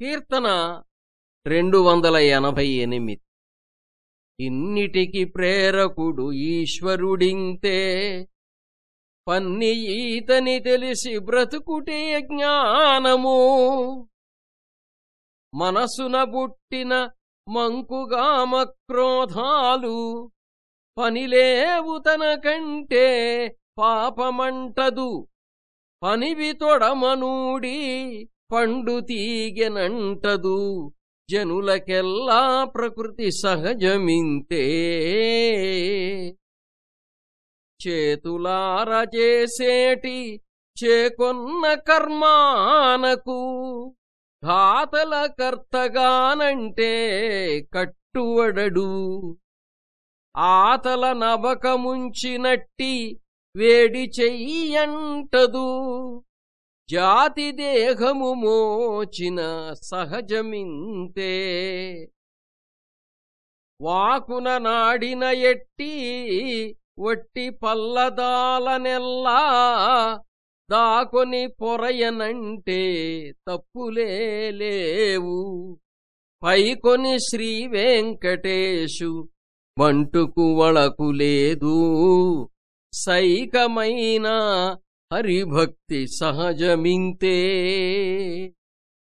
కీర్తన రెండు వందల ఎనభై ఎనిమిది. ఇన్నిటికి ప్రేరకుడు ఈశ్వరుడింతే పన్ని ఈతని తెలిసి బ్రతుకుటే జ్ఞానము. మనసున బుట్టిన మంకుగామ క్రోధాలు పనిలేవు తన కంటే పాపమంటదు. పనివి తొడమనూడి పండు తీగెనంటదు జనులకెల్లా ప్రకృతి సహజమింతే. చేతులార చేసేటి చేకొన్న కర్మానకు ఘాతల కర్తగానంటే కట్టువడడు. ఆతల నబకముంచినట్టి వేడి చెయ్యంటదు. జాతి దేహము మోచిన సహజమింతే. వాకున నాడిన ఎట్టి ఒట్టి పల్లదాలనెల్లా దాకొని పొరయనంటే తప్పులే లేవు. పైకొని శ్రీ వెంకటేశు మంటుకు వళకు లేదు. సైకమైన హరిభక్తి సహజమింతే